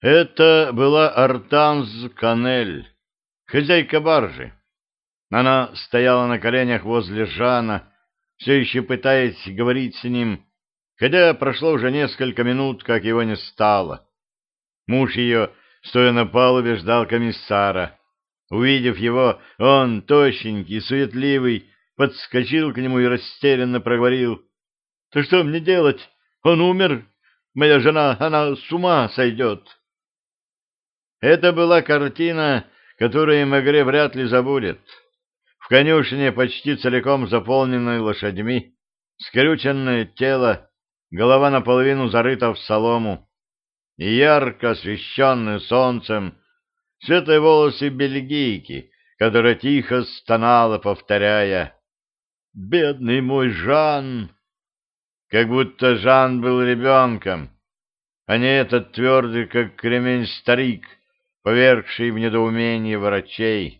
Это была Артанз Канель, хозяйка баржи. Она стояла на коленях возле Жана, все еще пытаясь говорить с ним, хотя прошло уже несколько минут, как его не стало. Муж ее, стоя на палубе, ждал комиссара. Увидев его, он, тощенький, суетливый, подскочил к нему и растерянно проговорил. — Ты что мне делать? Он умер? Моя жена, она с ума сойдет. Это была картина, которую Мегре вряд ли забудет. В конюшне, почти целиком заполненной лошадьми, скрюченное тело, голова наполовину зарыта в солому, и ярко освещенные солнцем светлые волосы бельгийки, которая тихо стонала, повторяя «Бедный мой Жан!» Как будто Жан был ребенком, а не этот твердый, как кремень, старик — повергший в недоумение врачей.